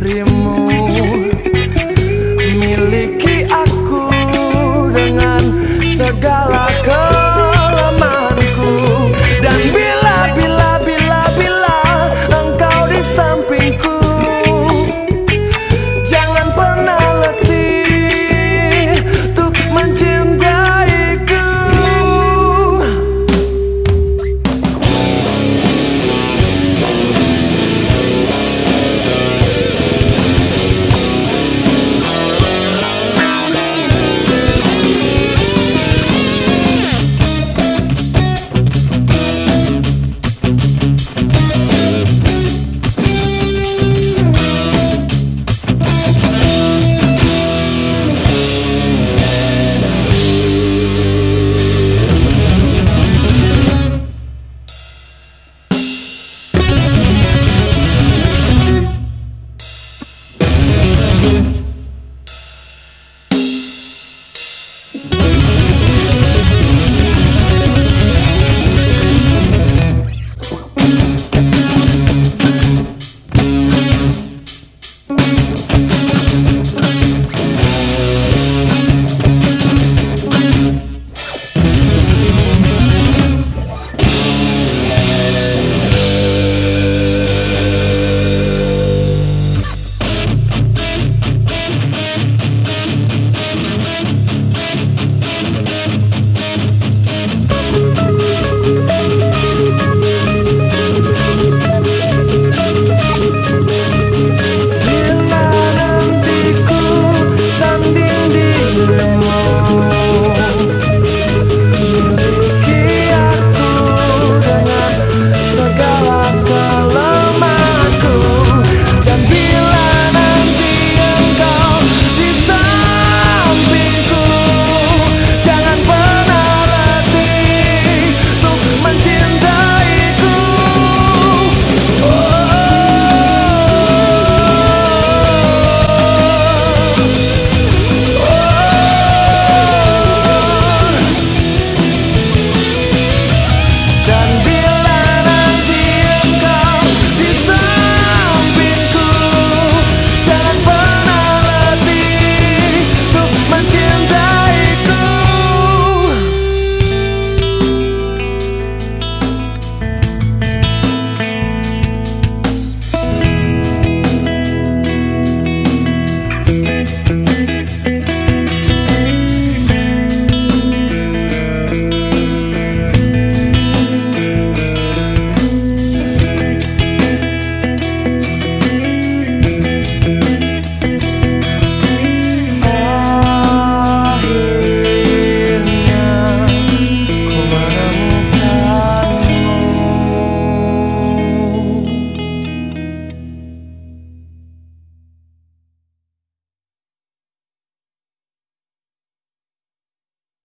remove